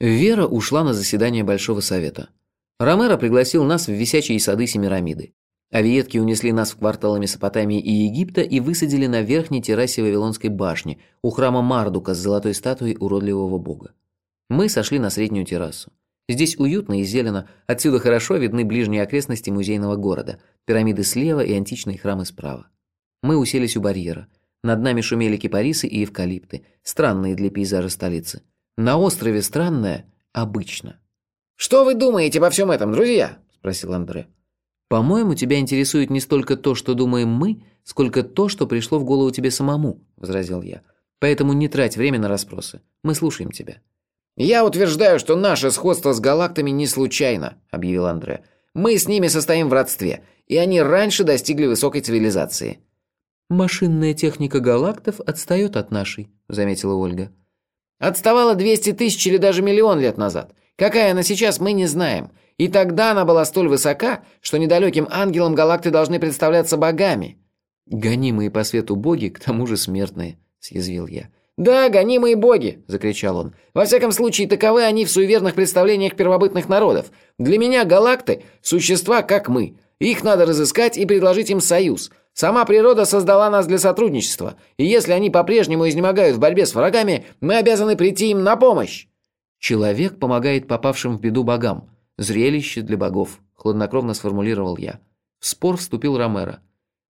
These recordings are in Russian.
Вера ушла на заседание Большого Совета. Ромеро пригласил нас в висячие сады Семирамиды. Авиетки унесли нас в кварталы Месопотамии и Египта и высадили на верхней террасе Вавилонской башни, у храма Мардука с золотой статуей уродливого бога. Мы сошли на среднюю террасу. Здесь уютно и зелено, отсюда хорошо видны ближние окрестности музейного города, пирамиды слева и античные храмы справа. Мы уселись у барьера. Над нами шумели кипарисы и эвкалипты, странные для пейзажа столицы. На острове странное обычно. «Что вы думаете обо всем этом, друзья?» – спросил Андре. «По-моему, тебя интересует не столько то, что думаем мы, сколько то, что пришло в голову тебе самому», – возразил я. «Поэтому не трать время на расспросы. Мы слушаем тебя». «Я утверждаю, что наше сходство с галактами не случайно», – объявил Андре. «Мы с ними состоим в родстве, и они раньше достигли высокой цивилизации». «Машинная техника галактов отстает от нашей», – заметила Ольга. Отставала 200 тысяч или даже миллион лет назад. Какая она сейчас, мы не знаем. И тогда она была столь высока, что недалеким ангелам галакты должны представляться богами. «Гонимые по свету боги, к тому же смертные», – съязвил я. «Да, гонимые боги!» – закричал он. «Во всяком случае, таковы они в суеверных представлениях первобытных народов. Для меня галакты – существа, как мы. Их надо разыскать и предложить им союз. Сама природа создала нас для сотрудничества, и если они по-прежнему изнемогают в борьбе с врагами, мы обязаны прийти им на помощь». «Человек помогает попавшим в беду богам. Зрелище для богов», – хладнокровно сформулировал я. В спор вступил Ромеро.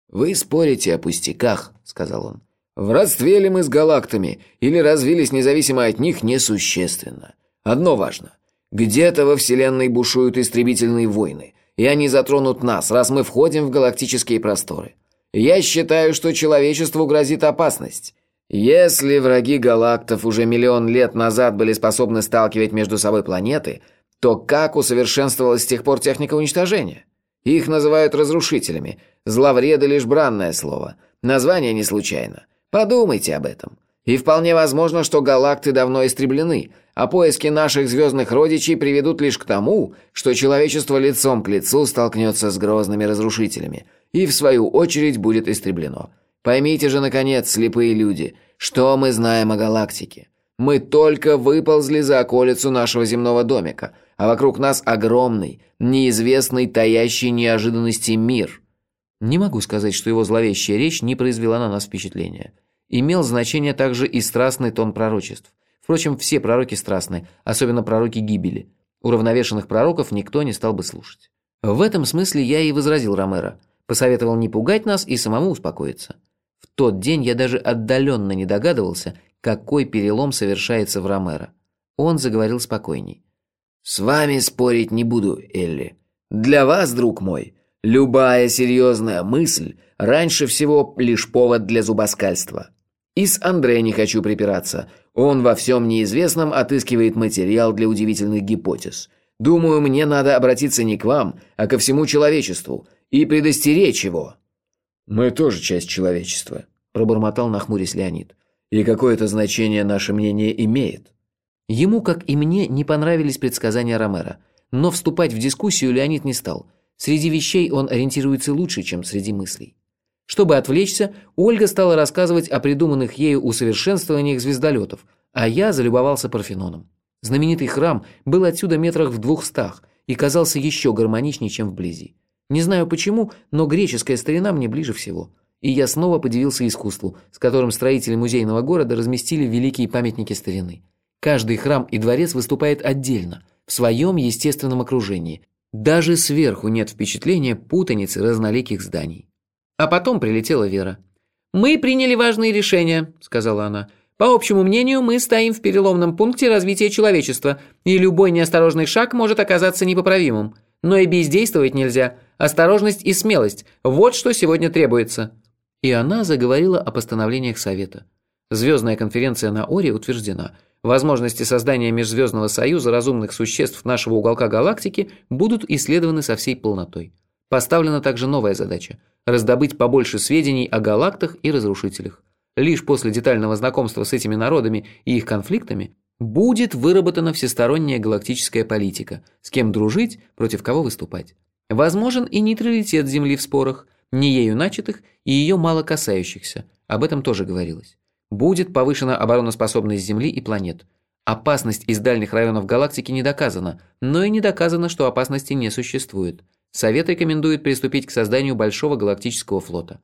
«Вы спорите о пустяках», – сказал он. «В родстве ли мы с галактами, или развились независимо от них, несущественно. Одно важно. Где-то во Вселенной бушуют истребительные войны, и они затронут нас, раз мы входим в галактические просторы. Я считаю, что человечеству грозит опасность. Если враги галактов уже миллион лет назад были способны сталкивать между собой планеты, то как усовершенствовалась с тех пор техника уничтожения? Их называют разрушителями. Зловреды лишь бранное слово. Название не случайно. Подумайте об этом. И вполне возможно, что галакты давно истреблены, а поиски наших звездных родичей приведут лишь к тому, что человечество лицом к лицу столкнется с грозными разрушителями – и, в свою очередь, будет истреблено. Поймите же, наконец, слепые люди, что мы знаем о галактике. Мы только выползли за околицу нашего земного домика, а вокруг нас огромный, неизвестный, таящий неожиданности мир. Не могу сказать, что его зловещая речь не произвела на нас впечатления. Имел значение также и страстный тон пророчеств. Впрочем, все пророки страстны, особенно пророки гибели. Уравновешенных пророков никто не стал бы слушать. В этом смысле я и возразил Ромеро – Посоветовал не пугать нас и самому успокоиться. В тот день я даже отдаленно не догадывался, какой перелом совершается в Ромеро. Он заговорил спокойней. «С вами спорить не буду, Элли. Для вас, друг мой, любая серьезная мысль раньше всего лишь повод для зубоскальства. И с Андре не хочу припираться. Он во всем неизвестном отыскивает материал для удивительных гипотез. Думаю, мне надо обратиться не к вам, а ко всему человечеству – и предостеречь его». «Мы тоже часть человечества», – пробормотал нахмурясь Леонид. «И какое-то значение наше мнение имеет». Ему, как и мне, не понравились предсказания Ромера. Но вступать в дискуссию Леонид не стал. Среди вещей он ориентируется лучше, чем среди мыслей. Чтобы отвлечься, Ольга стала рассказывать о придуманных ею усовершенствованиях звездолетов, а я залюбовался Парфеноном. Знаменитый храм был отсюда метрах в двухстах и казался еще гармоничнее, чем вблизи. Не знаю почему, но греческая старина мне ближе всего. И я снова подивился искусству, с которым строители музейного города разместили великие памятники старины. Каждый храм и дворец выступает отдельно, в своем естественном окружении. Даже сверху нет впечатления путаницы разноликих зданий. А потом прилетела Вера. «Мы приняли важные решения», — сказала она. «По общему мнению, мы стоим в переломном пункте развития человечества, и любой неосторожный шаг может оказаться непоправимым. Но и бездействовать нельзя. Осторожность и смелость – вот что сегодня требуется». И она заговорила о постановлениях Совета. Звездная конференция на Оре утверждена. Возможности создания Межзвездного союза разумных существ нашего уголка галактики будут исследованы со всей полнотой. Поставлена также новая задача – раздобыть побольше сведений о галактах и разрушителях. Лишь после детального знакомства с этими народами и их конфликтами будет выработана всесторонняя галактическая политика, с кем дружить, против кого выступать. Возможен и нейтралитет Земли в спорах, не ею начатых и ее мало касающихся, об этом тоже говорилось. Будет повышена обороноспособность Земли и планет. Опасность из дальних районов галактики не доказана, но и не доказано, что опасности не существует. Совет рекомендует приступить к созданию большого галактического флота.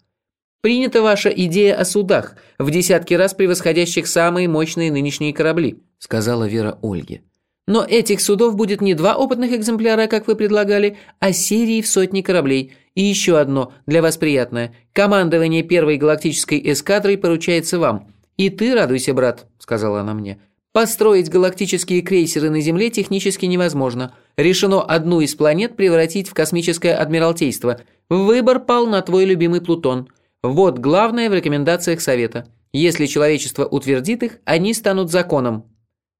Принята ваша идея о судах, в десятки раз превосходящих самые мощные нынешние корабли, сказала Вера Ольге. Но этих судов будет не два опытных экземпляра, как вы предлагали, а серии в сотни кораблей. И еще одно, для вас приятное. Командование первой галактической эскадрой поручается вам. И ты радуйся, брат, сказала она мне. Построить галактические крейсеры на Земле технически невозможно. Решено одну из планет превратить в космическое адмиралтейство. Выбор пал на твой любимый Плутон. Вот главное в рекомендациях Совета. Если человечество утвердит их, они станут законом.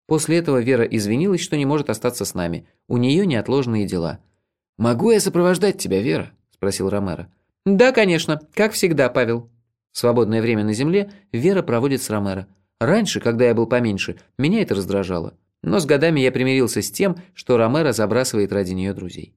После этого Вера извинилась, что не может остаться с нами. У нее неотложные дела. «Могу я сопровождать тебя, Вера?» – спросил Ромеро. «Да, конечно. Как всегда, Павел». Свободное время на земле Вера проводит с Ромеро. Раньше, когда я был поменьше, меня это раздражало. Но с годами я примирился с тем, что Ромеро забрасывает ради нее друзей.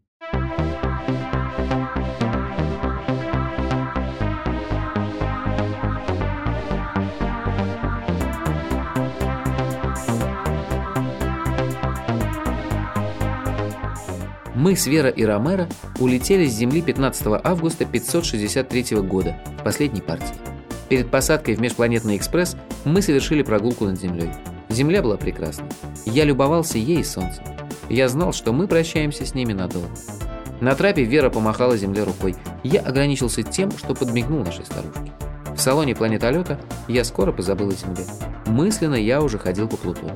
Мы с Вера и Ромеро улетели с Земли 15 августа 563 года, последней партии. Перед посадкой в межпланетный экспресс мы совершили прогулку над Землей. Земля была прекрасна. Я любовался ей и солнцем. Я знал, что мы прощаемся с ними надолго. На трапе Вера помахала Земле рукой. Я ограничился тем, что подмигнул нашей старушке. В салоне планетолета я скоро позабыл о Земле. Мысленно я уже ходил по Плутону.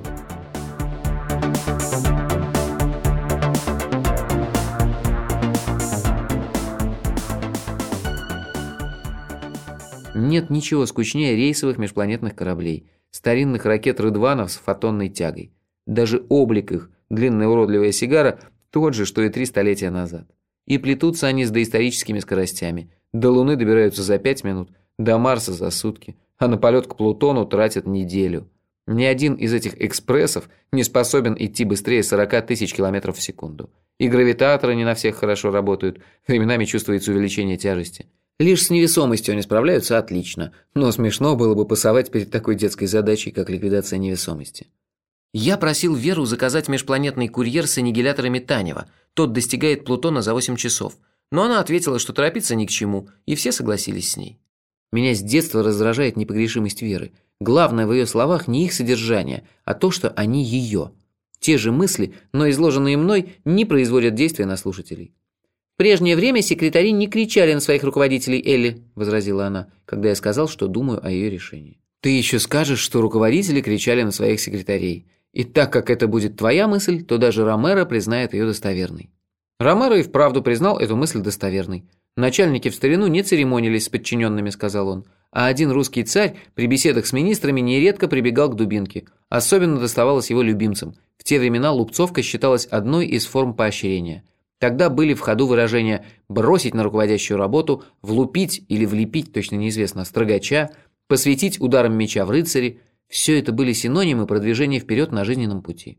Нет ничего скучнее рейсовых межпланетных кораблей, старинных ракет Рыдванов с фотонной тягой. Даже облик их, длинная уродливая сигара, тот же, что и три столетия назад. И плетутся они с доисторическими скоростями. До Луны добираются за пять минут, до Марса за сутки, а на полет к Плутону тратят неделю. Ни один из этих экспрессов не способен идти быстрее 40 тысяч километров в секунду. И гравитаторы не на всех хорошо работают, временами чувствуется увеличение тяжести. Лишь с невесомостью они справляются отлично, но смешно было бы пасовать перед такой детской задачей, как ликвидация невесомости. Я просил Веру заказать межпланетный курьер с аннигиляторами Танева. Тот достигает Плутона за 8 часов. Но она ответила, что торопиться ни к чему, и все согласились с ней. Меня с детства раздражает непогрешимость Веры. Главное в ее словах не их содержание, а то, что они ее. Те же мысли, но изложенные мной, не производят действия на слушателей. «В прежнее время секретари не кричали на своих руководителей, Элли», – возразила она, когда я сказал, что думаю о ее решении. «Ты еще скажешь, что руководители кричали на своих секретарей. И так как это будет твоя мысль, то даже Ромеро признает ее достоверной». Ромеро и вправду признал эту мысль достоверной. «Начальники в старину не церемонились с подчиненными», – сказал он. А один русский царь при беседах с министрами нередко прибегал к дубинке. Особенно доставалось его любимцам. В те времена лупцовка считалась одной из форм поощрения – Тогда были в ходу выражения «бросить на руководящую работу», «влупить» или «влепить», точно неизвестно, «строгача», «посвятить ударом меча в рыцаре». Все это были синонимы продвижения вперед на жизненном пути.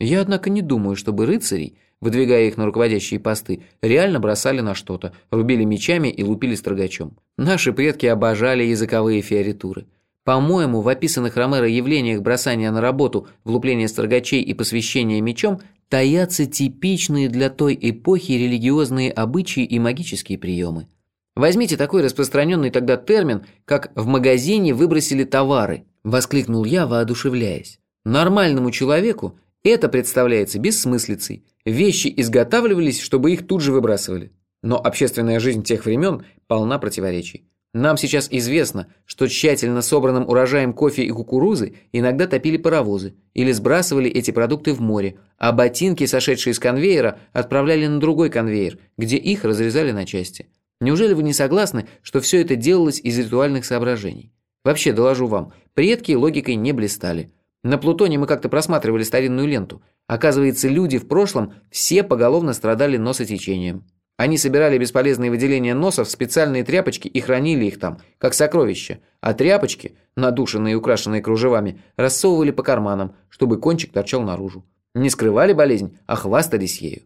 Я, однако, не думаю, чтобы рыцарей, выдвигая их на руководящие посты, реально бросали на что-то, рубили мечами и лупили строгачом. Наши предки обожали языковые фиоритуры. По-моему, в описанных Ромеро явлениях бросания на работу, влупления строгачей и посвящения мечом таятся типичные для той эпохи религиозные обычаи и магические приемы. Возьмите такой распространенный тогда термин, как «в магазине выбросили товары», – воскликнул я, воодушевляясь. Нормальному человеку это представляется бессмыслицей. Вещи изготавливались, чтобы их тут же выбрасывали. Но общественная жизнь тех времен полна противоречий. Нам сейчас известно, что тщательно собранным урожаем кофе и кукурузы иногда топили паровозы или сбрасывали эти продукты в море, а ботинки, сошедшие с конвейера, отправляли на другой конвейер, где их разрезали на части. Неужели вы не согласны, что все это делалось из ритуальных соображений? Вообще, доложу вам, предки логикой не блистали. На Плутоне мы как-то просматривали старинную ленту. Оказывается, люди в прошлом все поголовно страдали носотечением. Они собирали бесполезные выделения носа в специальные тряпочки и хранили их там, как сокровища, а тряпочки, надушенные и украшенные кружевами, рассовывали по карманам, чтобы кончик торчал наружу. Не скрывали болезнь, а хвастались ею.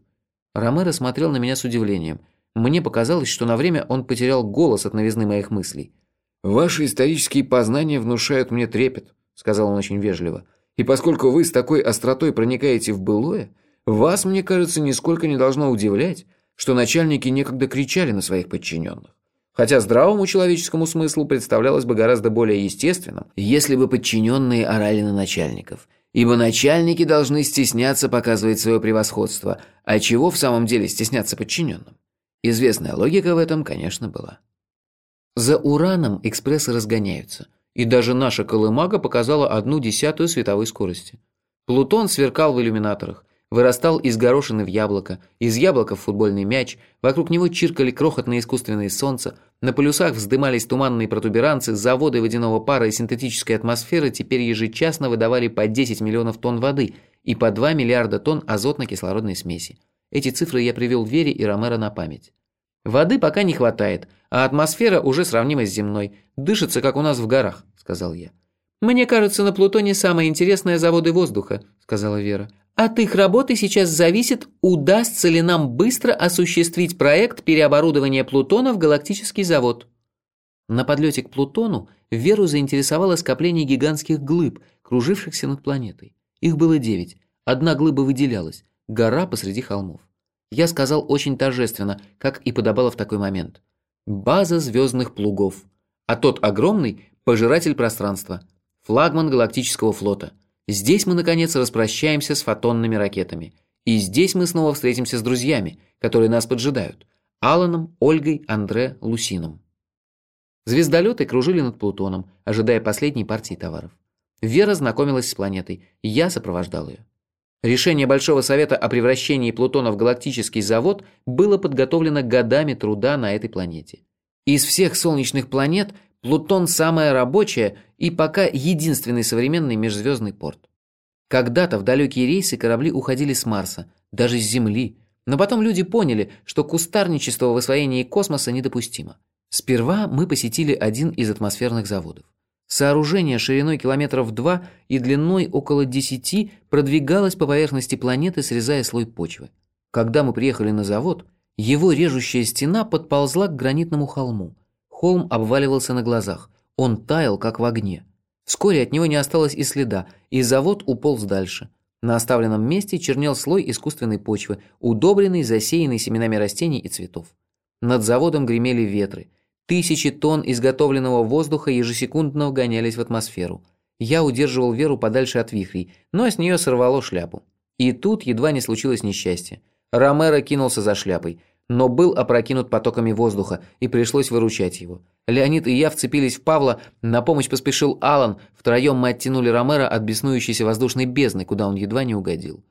Ромеро смотрел на меня с удивлением. Мне показалось, что на время он потерял голос от новизны моих мыслей. «Ваши исторические познания внушают мне трепет», — сказал он очень вежливо. И поскольку вы с такой остротой проникаете в былое, вас, мне кажется, нисколько не должно удивлять, что начальники некогда кричали на своих подчиненных. Хотя здравому человеческому смыслу представлялось бы гораздо более естественным, если бы подчиненные орали на начальников. Ибо начальники должны стесняться показывать свое превосходство, а чего в самом деле стесняться подчиненным? Известная логика в этом, конечно, была. За ураном экспрессы разгоняются, и даже наша колымага показала одну десятую световой скорости. Плутон сверкал в иллюминаторах, вырастал из горошины в яблоко, из яблока в футбольный мяч, вокруг него чиркали крохотные искусственные солнца, на полюсах вздымались туманные протуберанцы, заводы водяного пара и синтетической атмосферы теперь ежечасно выдавали по 10 миллионов тонн воды и по 2 миллиарда тонн азотно-кислородной смеси. Эти цифры я привел Вере и Ромеро на память. «Воды пока не хватает, а атмосфера уже сравнима с земной. Дышится, как у нас в горах», – сказал я. «Мне кажется, на Плутоне самое интересное заводы воздуха», – сказала Вера. От их работы сейчас зависит, удастся ли нам быстро осуществить проект переоборудования Плутона в галактический завод. На подлете к Плутону Веру заинтересовало скопление гигантских глыб, кружившихся над планетой. Их было девять. Одна глыба выделялась – гора посреди холмов. Я сказал очень торжественно, как и подобало в такой момент. База звездных плугов. А тот огромный – пожиратель пространства. Флагман галактического флота – Здесь мы, наконец, распрощаемся с фотонными ракетами. И здесь мы снова встретимся с друзьями, которые нас поджидают. Аланом, Ольгой, Андре, Лусином. Звездолеты кружили над Плутоном, ожидая последней партии товаров. Вера знакомилась с планетой, я сопровождал ее. Решение Большого Совета о превращении Плутона в галактический завод было подготовлено годами труда на этой планете. Из всех солнечных планет Плутон – самая рабочая и пока единственный современный межзвездный порт. Когда-то в далекие рейсы корабли уходили с Марса, даже с Земли, но потом люди поняли, что кустарничество в освоении космоса недопустимо. Сперва мы посетили один из атмосферных заводов. Сооружение шириной километров 2 и длиной около 10 продвигалось по поверхности планеты, срезая слой почвы. Когда мы приехали на завод, его режущая стена подползла к гранитному холму – Холм обваливался на глазах. Он таял, как в огне. Вскоре от него не осталось и следа, и завод уполз дальше. На оставленном месте чернел слой искусственной почвы, удобренный, засеянный семенами растений и цветов. Над заводом гремели ветры. Тысячи тонн изготовленного воздуха ежесекундно вгонялись в атмосферу. Я удерживал Веру подальше от вихрей, но с нее сорвало шляпу. И тут едва не случилось несчастье. Ромеро кинулся за шляпой но был опрокинут потоками воздуха, и пришлось выручать его. Леонид и я вцепились в Павла, на помощь поспешил Алан, втроем мы оттянули Ромера от беснующейся воздушной бездны, куда он едва не угодил.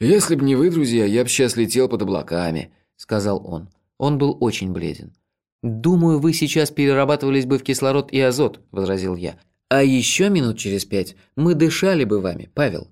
«Если б не вы, друзья, я б сейчас летел под облаками», — сказал он. Он был очень бледен. «Думаю, вы сейчас перерабатывались бы в кислород и азот», — возразил я. «А еще минут через пять мы дышали бы вами, Павел».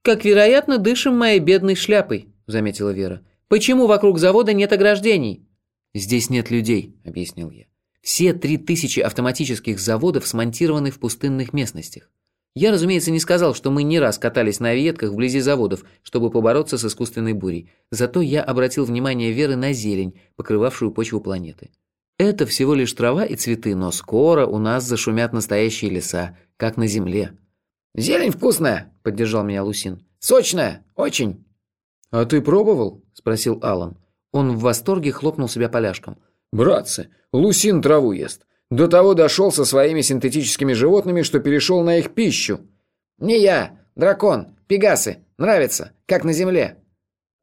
«Как вероятно, дышим моей бедной шляпой», — заметила Вера. Почему вокруг завода нет ограждений?» «Здесь нет людей», – объяснил я. «Все три тысячи автоматических заводов смонтированы в пустынных местностях. Я, разумеется, не сказал, что мы не раз катались на ветках вблизи заводов, чтобы побороться с искусственной бурей. Зато я обратил внимание Веры на зелень, покрывавшую почву планеты. Это всего лишь трава и цветы, но скоро у нас зашумят настоящие леса, как на земле». «Зелень вкусная», – поддержал меня Лусин. «Сочная, очень». «А ты пробовал?» – спросил Алан. Он в восторге хлопнул себя поляшком. «Братцы, Лусин траву ест. До того дошел со своими синтетическими животными, что перешел на их пищу». «Не я, дракон, пегасы. Нравится, как на земле».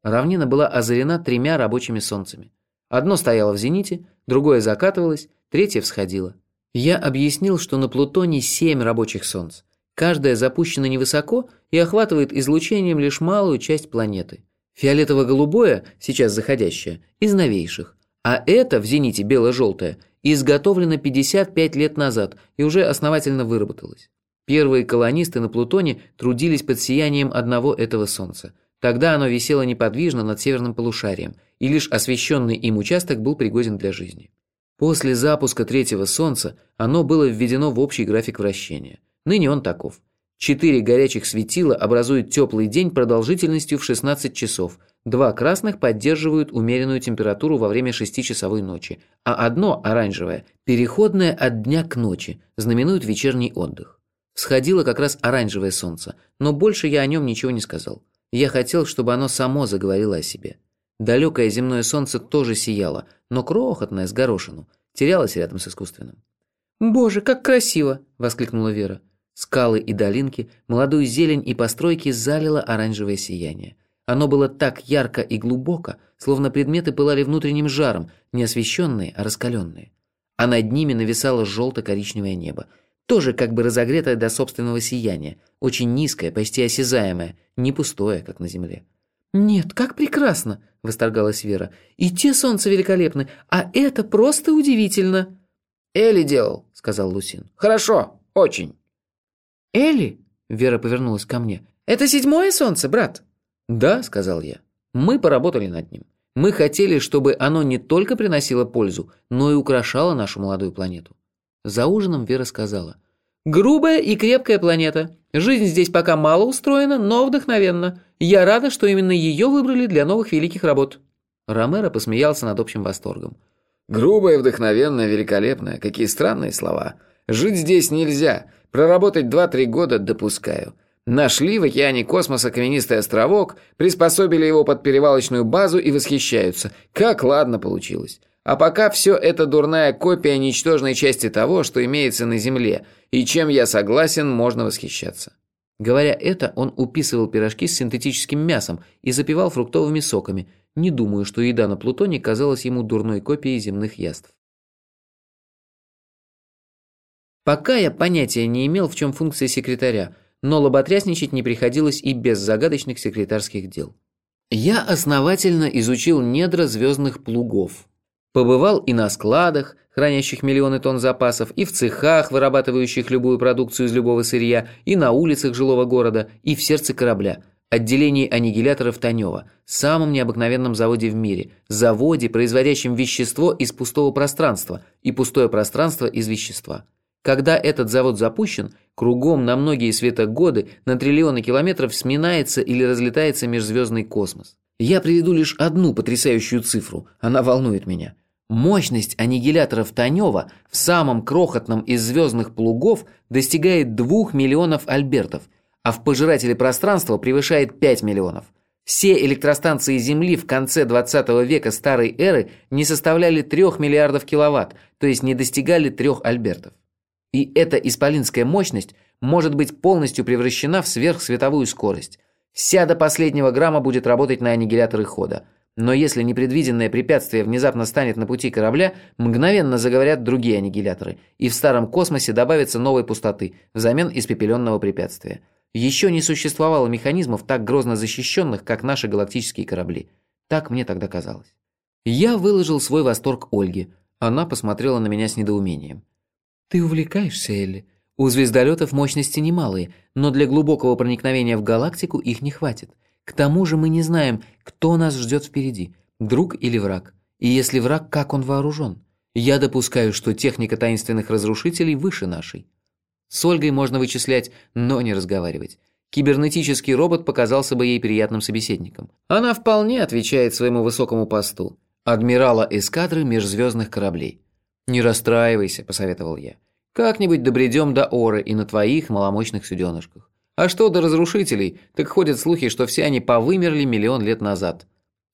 Равнина была озарена тремя рабочими солнцами. Одно стояло в зените, другое закатывалось, третье всходило. Я объяснил, что на Плутоне семь рабочих солнц. Каждое запущено невысоко и охватывает излучением лишь малую часть планеты. Фиолетово-голубое, сейчас заходящее, из новейших. А это, в зените бело-желтое, изготовлено 55 лет назад и уже основательно выработалось. Первые колонисты на Плутоне трудились под сиянием одного этого Солнца. Тогда оно висело неподвижно над северным полушарием, и лишь освещенный им участок был пригоден для жизни. После запуска третьего Солнца оно было введено в общий график вращения. Ныне он таков – Четыре горячих светила образуют теплый день продолжительностью в 16 часов, два красных поддерживают умеренную температуру во время шестичасовой ночи, а одно, оранжевое, переходное от дня к ночи, знаменует вечерний отдых. Всходило как раз оранжевое солнце, но больше я о нем ничего не сказал. Я хотел, чтобы оно само заговорило о себе. Далекое земное солнце тоже сияло, но крохотное, с горошину, терялось рядом с искусственным. «Боже, как красиво!» – воскликнула Вера. Скалы и долинки, молодую зелень и постройки залило оранжевое сияние. Оно было так ярко и глубоко, словно предметы пылали внутренним жаром, не освещенные, а раскаленные. А над ними нависало желто-коричневое небо, тоже как бы разогретое до собственного сияния, очень низкое, почти осязаемое, не пустое, как на земле. «Нет, как прекрасно!» – восторгалась Вера. «И те солнца великолепны, а это просто удивительно!» «Элли делал», – сказал Лусин. «Хорошо, очень». «Элли?» – Вера повернулась ко мне. «Это седьмое солнце, брат?» «Да», – сказал я. «Мы поработали над ним. Мы хотели, чтобы оно не только приносило пользу, но и украшало нашу молодую планету. За ужином Вера сказала. «Грубая и крепкая планета. Жизнь здесь пока мало устроена, но вдохновенна. Я рада, что именно ее выбрали для новых великих работ». Ромеро посмеялся над общим восторгом. «Грубая, вдохновенная, великолепная. Какие странные слова. Жить здесь нельзя. Проработать два-три года допускаю. Нашли в океане космоса каменистый островок, приспособили его под перевалочную базу и восхищаются. Как ладно получилось. А пока все это дурная копия ничтожной части того, что имеется на Земле, и чем я согласен, можно восхищаться. Говоря это, он уписывал пирожки с синтетическим мясом и запивал фруктовыми соками. Не думаю, что еда на Плутоне казалась ему дурной копией земных яств. Пока я понятия не имел, в чем функция секретаря, но лоботрясничать не приходилось и без загадочных секретарских дел. Я основательно изучил недра звездных плугов, Побывал и на складах, хранящих миллионы тонн запасов, и в цехах, вырабатывающих любую продукцию из любого сырья, и на улицах жилого города, и в сердце корабля, отделении аннигиляторов Танева, самом необыкновенном заводе в мире, заводе, производящем вещество из пустого пространства и пустое пространство из вещества. Когда этот завод запущен, кругом на многие светогоды на триллионы километров сминается или разлетается межзвездный космос. Я приведу лишь одну потрясающую цифру, она волнует меня – Мощность аннигиляторов Танева в самом крохотном из звездных плугов достигает 2 миллионов альбертов, а в пожирателе пространства превышает 5 миллионов. Все электростанции Земли в конце 20 века старой эры не составляли 3 миллиардов киловатт, то есть не достигали 3 альбертов. И эта исполинская мощность может быть полностью превращена в сверхсветовую скорость. Вся до последнего грамма будет работать на аннигиляторы хода – но если непредвиденное препятствие внезапно станет на пути корабля, мгновенно заговорят другие аннигиляторы, и в старом космосе добавится новой пустоты взамен испепеленного препятствия. Еще не существовало механизмов так грозно защищенных, как наши галактические корабли. Так мне тогда казалось. Я выложил свой восторг Ольге. Она посмотрела на меня с недоумением. «Ты увлекаешься, Элли. У звездолетов мощности немалые, но для глубокого проникновения в галактику их не хватит. К тому же мы не знаем, кто нас ждет впереди, друг или враг. И если враг, как он вооружен? Я допускаю, что техника таинственных разрушителей выше нашей. С Ольгой можно вычислять, но не разговаривать. Кибернетический робот показался бы ей приятным собеседником. Она вполне отвечает своему высокому посту. Адмирала эскадры межзвездных кораблей. «Не расстраивайся», – посоветовал я. «Как-нибудь добредем до Оры и на твоих маломощных суденышках. А что до разрушителей, так ходят слухи, что все они повымерли миллион лет назад.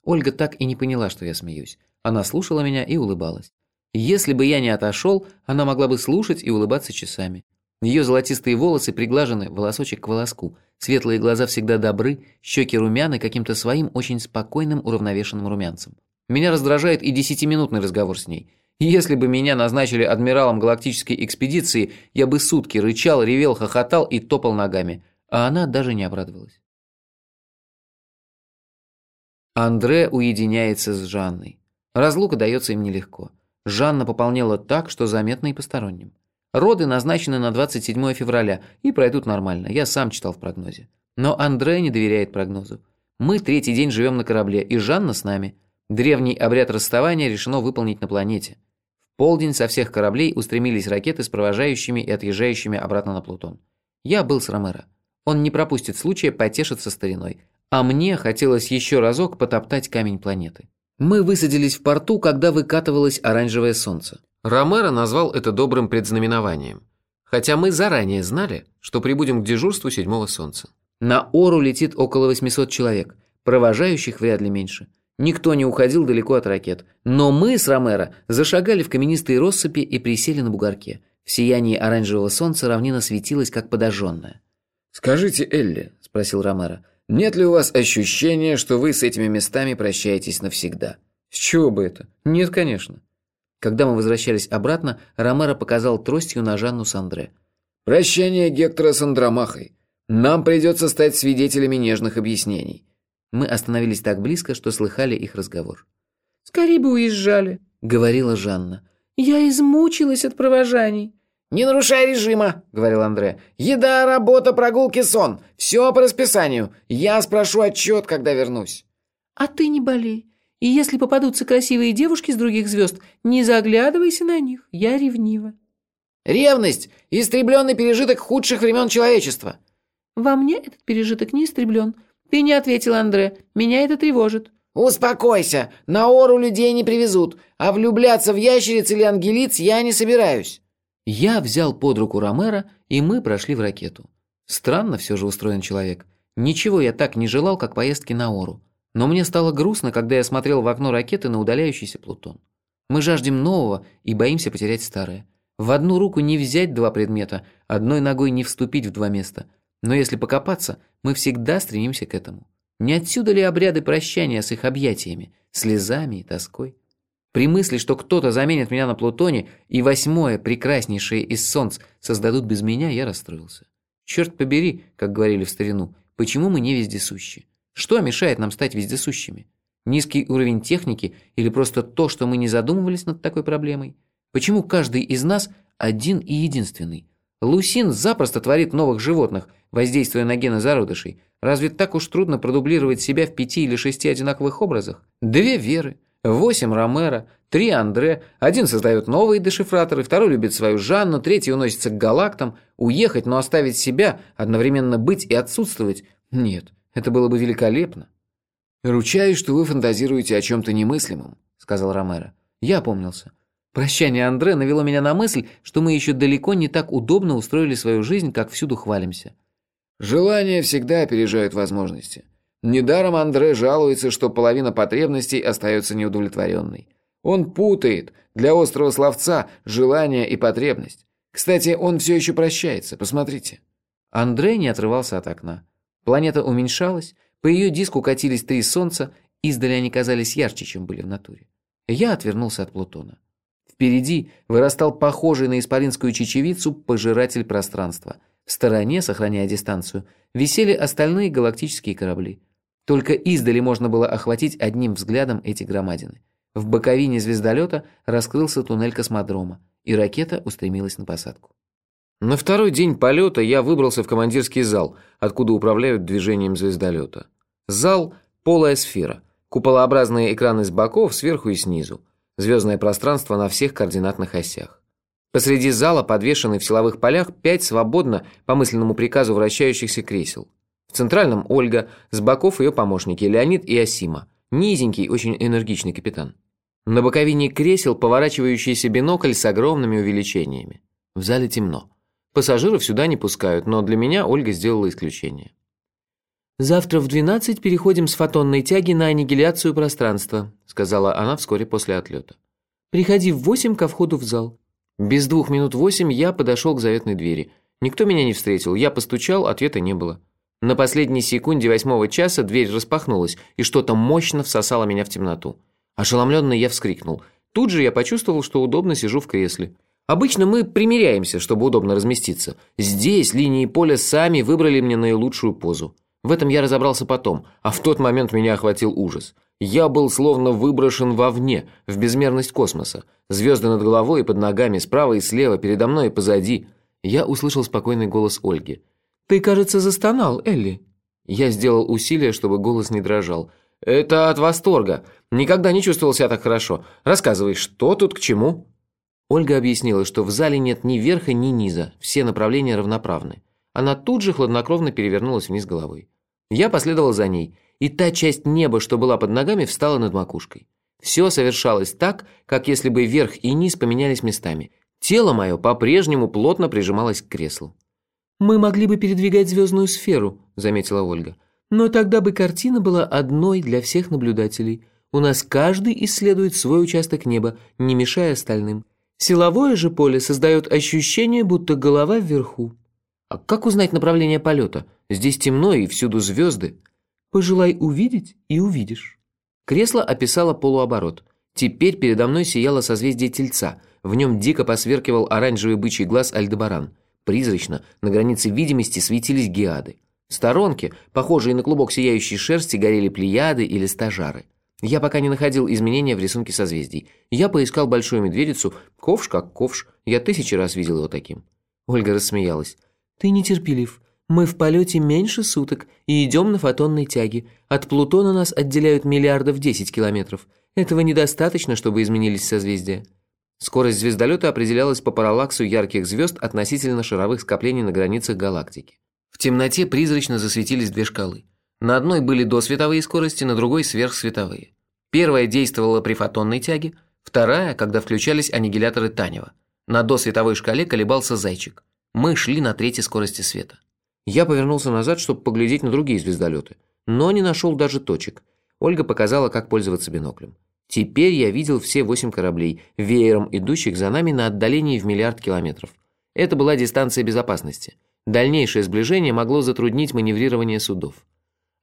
Ольга так и не поняла, что я смеюсь. Она слушала меня и улыбалась. Если бы я не отошел, она могла бы слушать и улыбаться часами. Ее золотистые волосы приглажены волосочек к волоску, светлые глаза всегда добры, щеки румяны каким-то своим очень спокойным уравновешенным румянцем. Меня раздражает и десятиминутный разговор с ней. Если бы меня назначили адмиралом галактической экспедиции, я бы сутки рычал, ревел, хохотал и топал ногами а она даже не обрадовалась. Андре уединяется с Жанной. Разлука дается им нелегко. Жанна пополнела так, что заметно и посторонним. Роды назначены на 27 февраля и пройдут нормально, я сам читал в прогнозе. Но Андре не доверяет прогнозу. Мы третий день живем на корабле, и Жанна с нами. Древний обряд расставания решено выполнить на планете. Полдень со всех кораблей устремились ракеты с провожающими и отъезжающими обратно на Плутон. Я был с Ромеро. Он не пропустит случая потешиться стариной. А мне хотелось еще разок потоптать камень планеты. Мы высадились в порту, когда выкатывалось оранжевое солнце. Ромеро назвал это добрым предзнаменованием. хотя мы заранее знали, что прибудем к дежурству седьмого солнца. На Ору летит около 800 человек, провожающих вряд ли меньше. Никто не уходил далеко от ракет. Но мы с Ромеро зашагали в каменистые россыпи и присели на бугорке. В сиянии оранжевого солнца равнина светилась, как подожженная. «Скажите, Элли», – спросил Ромеро, – «нет ли у вас ощущения, что вы с этими местами прощаетесь навсегда?» «С чего бы это? Нет, конечно». Когда мы возвращались обратно, Ромеро показал тростью на Жанну с Андре. «Прощание Гектора с Андромахой. Нам придется стать свидетелями нежных объяснений. Мы остановились так близко, что слыхали их разговор. «Скорее бы уезжали», — говорила Жанна. «Я измучилась от провожаний». «Не нарушай режима», — говорил Андре. «Еда, работа, прогулки, сон. Все по расписанию. Я спрошу отчет, когда вернусь». «А ты не болей. И если попадутся красивые девушки с других звезд, не заглядывайся на них. Я ревнива». «Ревность – истребленный пережиток худших времен человечества». «Во мне этот пережиток не истреблен. «Ты не ответил, Андре. Меня это тревожит». «Успокойся. На Ору людей не привезут. А влюбляться в ящериц или ангелиц я не собираюсь». Я взял под руку Ромера, и мы прошли в ракету. Странно все же устроен человек. Ничего я так не желал, как поездки на Ору. Но мне стало грустно, когда я смотрел в окно ракеты на удаляющийся Плутон. Мы жаждем нового и боимся потерять старое. В одну руку не взять два предмета, одной ногой не вступить в два места – но если покопаться, мы всегда стремимся к этому. Не отсюда ли обряды прощания с их объятиями, слезами и тоской? При мысли, что кто-то заменит меня на Плутоне, и восьмое, прекраснейшее из солнц, создадут без меня, я расстроился. Черт побери, как говорили в старину, почему мы не вездесущи? Что мешает нам стать вездесущими? Низкий уровень техники или просто то, что мы не задумывались над такой проблемой? Почему каждый из нас один и единственный? Лусин запросто творит новых животных, воздействуя на гены зародышей. Разве так уж трудно продублировать себя в пяти или шести одинаковых образах? Две Веры, восемь Ромеро, три Андре, один создает новые дешифраторы, второй любит свою Жанну, третий уносится к галактам. Уехать, но оставить себя, одновременно быть и отсутствовать? Нет, это было бы великолепно. «Ручаюсь, что вы фантазируете о чем-то немыслимом», — сказал Ромеро. Я опомнился. Прощание Андре навело меня на мысль, что мы еще далеко не так удобно устроили свою жизнь, как всюду хвалимся. Желания всегда опережают возможности. Недаром Андре жалуется, что половина потребностей остается неудовлетворенной. Он путает для острого словца желание и потребность. Кстати, он все еще прощается, посмотрите. Андре не отрывался от окна. Планета уменьшалась, по ее диску катились три солнца, издали они казались ярче, чем были в натуре. Я отвернулся от Плутона. Впереди вырастал похожий на исполинскую чечевицу пожиратель пространства. В стороне, сохраняя дистанцию, висели остальные галактические корабли. Только издали можно было охватить одним взглядом эти громадины. В боковине звездолета раскрылся туннель космодрома, и ракета устремилась на посадку. На второй день полета я выбрался в командирский зал, откуда управляют движением звездолета. Зал – полая сфера, куполообразные экраны с боков, сверху и снизу. Звездное пространство на всех координатных осях. Посреди зала подвешены в силовых полях пять свободно, по мысленному приказу, вращающихся кресел. В центральном Ольга, с боков ее помощники Леонид и Асима. Низенький, очень энергичный капитан. На боковине кресел поворачивающийся бинокль с огромными увеличениями. В зале темно. Пассажиров сюда не пускают, но для меня Ольга сделала исключение. «Завтра в 12 переходим с фотонной тяги на аннигиляцию пространства», сказала она вскоре после отлета. «Приходи в 8 ко входу в зал». Без двух минут восемь я подошел к заветной двери. Никто меня не встретил, я постучал, ответа не было. На последней секунде восьмого часа дверь распахнулась, и что-то мощно всосало меня в темноту. Ошеломленный я вскрикнул. Тут же я почувствовал, что удобно сижу в кресле. Обычно мы примеряемся, чтобы удобно разместиться. Здесь линии поля сами выбрали мне наилучшую позу. В этом я разобрался потом, а в тот момент меня охватил ужас. Я был словно выброшен вовне, в безмерность космоса. Звезды над головой и под ногами, справа и слева, передо мной и позади. Я услышал спокойный голос Ольги. «Ты, кажется, застонал, Элли». Я сделал усилие, чтобы голос не дрожал. «Это от восторга. Никогда не чувствовал себя так хорошо. Рассказывай, что тут к чему?» Ольга объяснила, что в зале нет ни верха, ни низа. Все направления равноправны. Она тут же хладнокровно перевернулась вниз головой. Я последовал за ней, и та часть неба, что была под ногами, встала над макушкой. Все совершалось так, как если бы верх и низ поменялись местами. Тело мое по-прежнему плотно прижималось к креслу. «Мы могли бы передвигать звездную сферу», — заметила Ольга. «Но тогда бы картина была одной для всех наблюдателей. У нас каждый исследует свой участок неба, не мешая остальным. Силовое же поле создает ощущение, будто голова вверху». «А как узнать направление полета? Здесь темно и всюду звезды». «Пожелай увидеть и увидишь». Кресло описало полуоборот. Теперь передо мной сияло созвездие Тельца. В нем дико посверкивал оранжевый бычий глаз Альдебаран. Призрачно, на границе видимости светились геады. В сторонке, похожие на клубок сияющей шерсти, горели плеяды или стажары. Я пока не находил изменения в рисунке созвездий. Я поискал большую медведицу, ковш как ковш, я тысячи раз видел его таким. Ольга рассмеялась. «Ты нетерпелив. Мы в полете меньше суток и идем на фотонной тяге. От Плутона нас отделяют миллиардов десять километров. Этого недостаточно, чтобы изменились созвездия». Скорость звездолета определялась по параллаксу ярких звезд относительно шаровых скоплений на границах галактики. В темноте призрачно засветились две шкалы. На одной были досветовые скорости, на другой – сверхсветовые. Первая действовала при фотонной тяге, вторая – когда включались аннигиляторы Танева. На досветовой шкале колебался зайчик. Мы шли на третьей скорости света. Я повернулся назад, чтобы поглядеть на другие звездолеты, но не нашел даже точек. Ольга показала, как пользоваться биноклем. Теперь я видел все восемь кораблей, веером идущих за нами на отдалении в миллиард километров. Это была дистанция безопасности. Дальнейшее сближение могло затруднить маневрирование судов.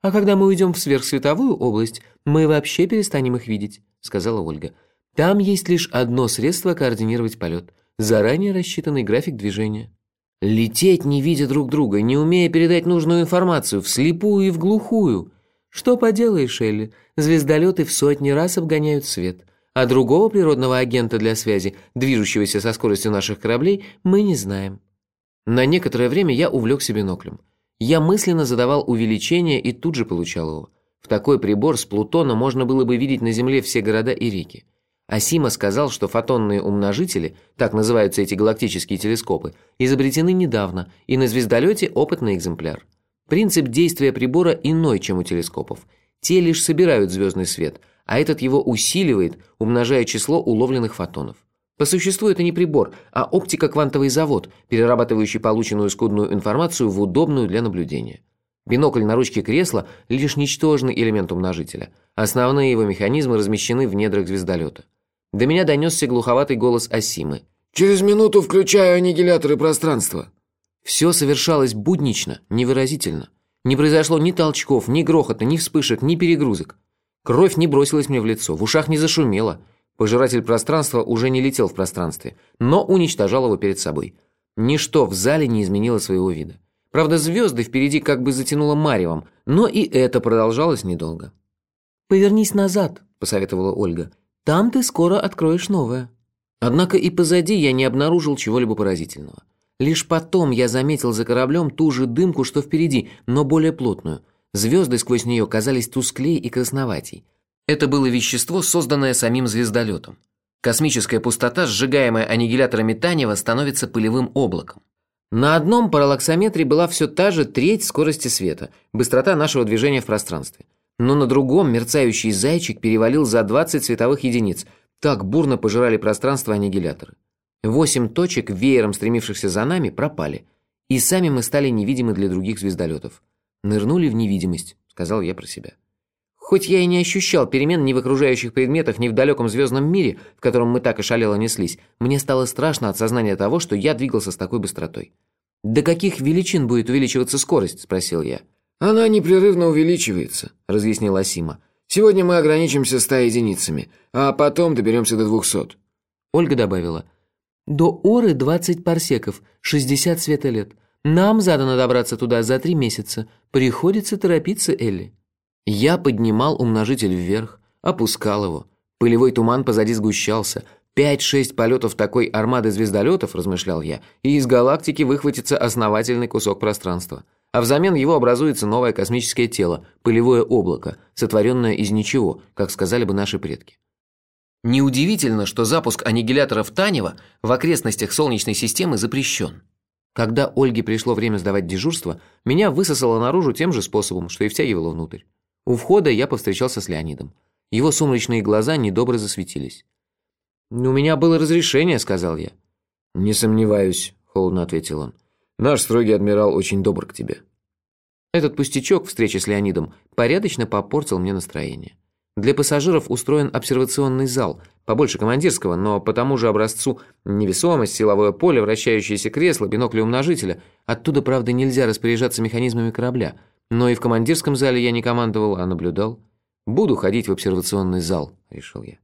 «А когда мы уйдем в сверхсветовую область, мы вообще перестанем их видеть», — сказала Ольга. «Там есть лишь одно средство координировать полет — заранее рассчитанный график движения». «Лететь, не видя друг друга, не умея передать нужную информацию, вслепую и в глухую», что поделаешь, Элли, звездолеты в сотни раз обгоняют свет, а другого природного агента для связи, движущегося со скоростью наших кораблей, мы не знаем. На некоторое время я увлекся биноклем. Я мысленно задавал увеличение и тут же получал его. В такой прибор с Плутона можно было бы видеть на Земле все города и реки. Асима сказал, что фотонные умножители, так называются эти галактические телескопы, изобретены недавно, и на звездолете опытный экземпляр. Принцип действия прибора иной, чем у телескопов. Те лишь собирают звездный свет, а этот его усиливает, умножая число уловленных фотонов. По существу это не прибор, а оптико-квантовый завод, перерабатывающий полученную скудную информацию в удобную для наблюдения. Бинокль на ручке кресла – лишь ничтожный элемент умножителя. Основные его механизмы размещены в недрах звездолета. До меня донесся глуховатый голос Асимы. «Через минуту включаю аннигиляторы пространства». Все совершалось буднично, невыразительно. Не произошло ни толчков, ни грохота, ни вспышек, ни перегрузок. Кровь не бросилась мне в лицо, в ушах не зашумело. Пожиратель пространства уже не летел в пространстве, но уничтожал его перед собой. Ничто в зале не изменило своего вида. Правда, звезды впереди как бы затянуло маревом, но и это продолжалось недолго. «Повернись назад», – посоветовала Ольга. «Там ты скоро откроешь новое». Однако и позади я не обнаружил чего-либо поразительного. Лишь потом я заметил за кораблем ту же дымку, что впереди, но более плотную. Звезды сквозь нее казались тусклее и красноватей. Это было вещество, созданное самим звездолетом. Космическая пустота, сжигаемая аннигиляторами Танева, становится пылевым облаком. На одном параллаксометре была все та же треть скорости света, быстрота нашего движения в пространстве. Но на другом мерцающий зайчик перевалил за 20 световых единиц. Так бурно пожирали пространство аннигиляторы. Восемь точек, веером стремившихся за нами, пропали. И сами мы стали невидимы для других звездолетов. Нырнули в невидимость, сказал я про себя. Хоть я и не ощущал перемен ни в окружающих предметах, ни в далеком звездном мире, в котором мы так и шалело неслись, мне стало страшно от сознания того, что я двигался с такой быстротой. «До каких величин будет увеличиваться скорость?» – спросил я. «Она непрерывно увеличивается», – разъяснила Сима. «Сегодня мы ограничимся ста единицами, а потом доберемся до двухсот». Ольга добавила – до Оры 20 парсеков, 60 светолет. Нам задано добраться туда за три месяца. Приходится торопиться, Элли». Я поднимал умножитель вверх, опускал его. Пылевой туман позади сгущался. Пять-шесть полетов такой армады звездолетов, размышлял я, и из галактики выхватится основательный кусок пространства. А взамен его образуется новое космическое тело, пылевое облако, сотворенное из ничего, как сказали бы наши предки. Неудивительно, что запуск аннигиляторов Танева в окрестностях Солнечной системы запрещен. Когда Ольге пришло время сдавать дежурство, меня высосало наружу тем же способом, что и втягивало внутрь. У входа я повстречался с Леонидом. Его сумрачные глаза недобро засветились. «У меня было разрешение», — сказал я. «Не сомневаюсь», – холодно ответил он. «Наш строгий адмирал очень добр к тебе». Этот пустячок встречи с Леонидом порядочно попортил мне настроение. Для пассажиров устроен обсервационный зал, побольше командирского, но по тому же образцу невесомость, силовое поле, вращающиеся кресла, бинокли умножителя. Оттуда, правда, нельзя распоряжаться механизмами корабля. Но и в командирском зале я не командовал, а наблюдал. Буду ходить в обсервационный зал, решил я.